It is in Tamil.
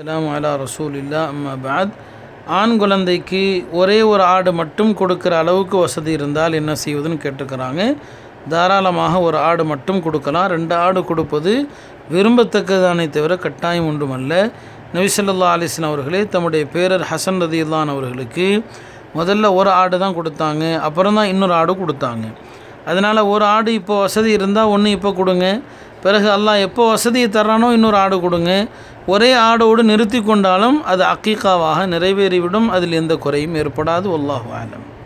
அஸ்ஸலாமு அலா ரசூல் இல்லா அம்மா பாத் ஆண் குழந்தைக்கு ஒரே ஒரு ஆடு மட்டும் கொடுக்குற அளவுக்கு வசதி இருந்தால் என்ன செய்வதுன்னு கேட்டுக்கிறாங்க. தாராளமாக ஒரு ஆடு மட்டும் கொடுக்கலாம். ரெண்டு ஆடு கொடுப்பது விரும்பத்தக்கதானே தவிர கட்டாயம் ஒன்றுமல்ல. நபிசல்லா அலிஸ்லாம் அவர்களே தம்முடைய பேரர் ஹசன் ரதியுல்லான் அவர்களுக்கு முதல்ல ஒரு ஆடு தான் கொடுத்தாங்க. அப்புறம் தான் இன்னொரு ஆடு கொடுத்தாங்க. அதனால் ஒரு ஆடு இப்போ வசதி இருந்தால் ஒன்று இப்போ கொடுங்க. பிறகு அல்லாஹ் எப்போ வசதியை தர்றானோ இன்னொரு ஆடு கொடுங்க. ஒரே ஆடோடு நிறுத்தி கொண்டாலும் அது அக்கீக்காவாக நிறைவேறிவிடும். அதில் எந்த குறையும் ஏற்படாது. அல்லாஹு ஆலம்